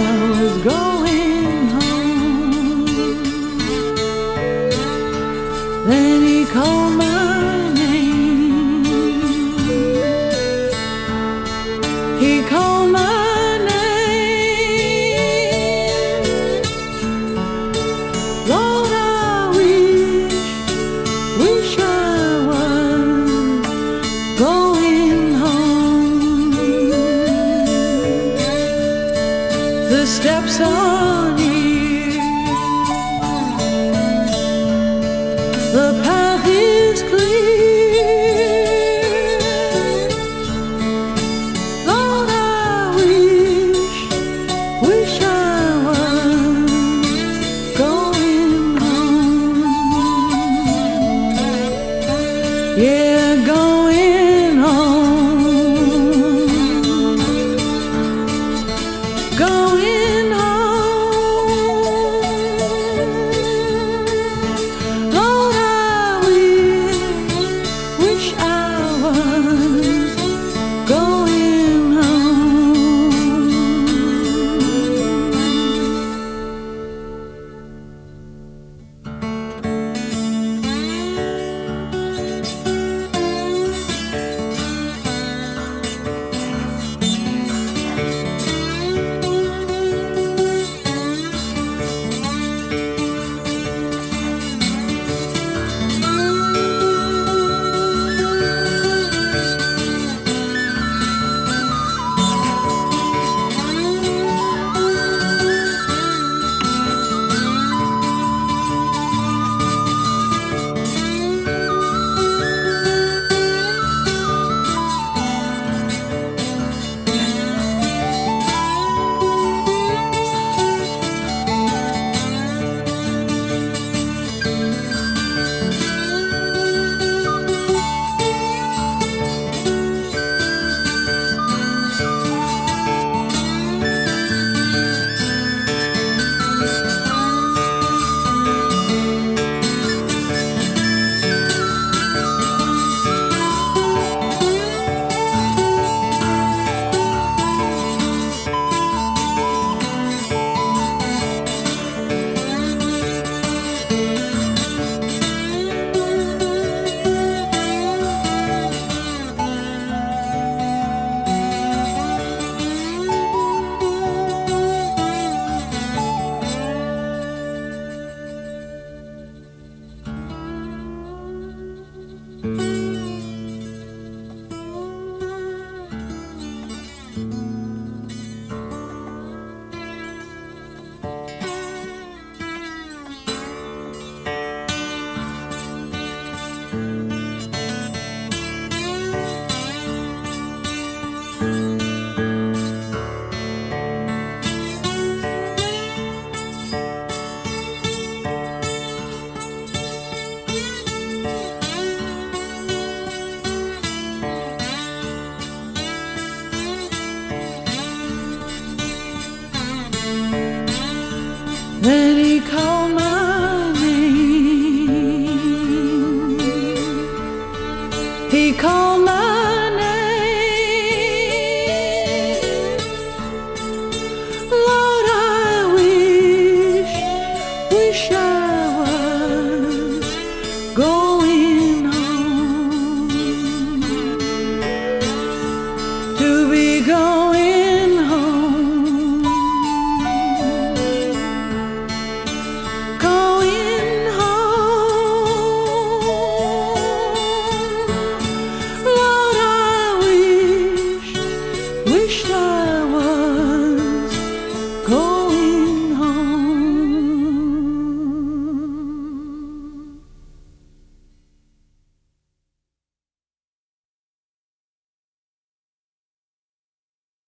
was going home. Then he called my the steps on ah 了